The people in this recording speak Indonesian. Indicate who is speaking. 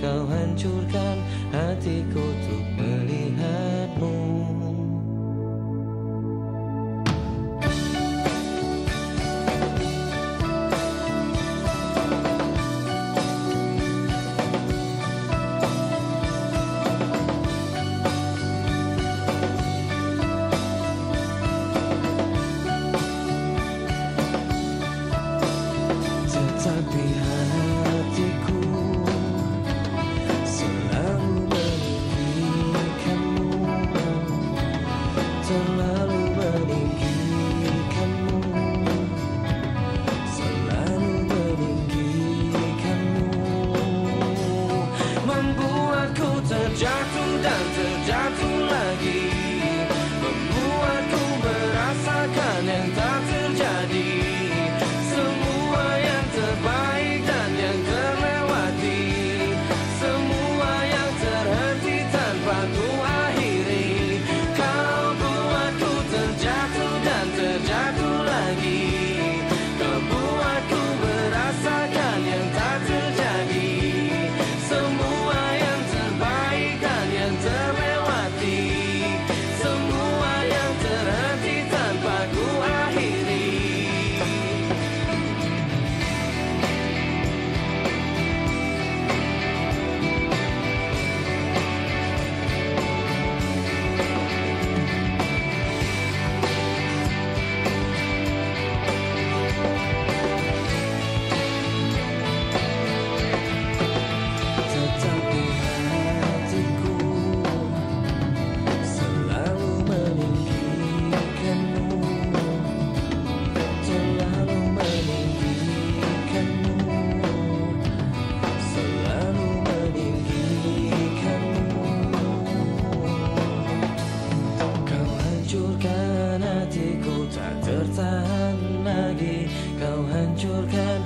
Speaker 1: kau hancurkan hatiku tuh calentar. Hancurkan hatiku tak tertahan lagi. Kau hancurkan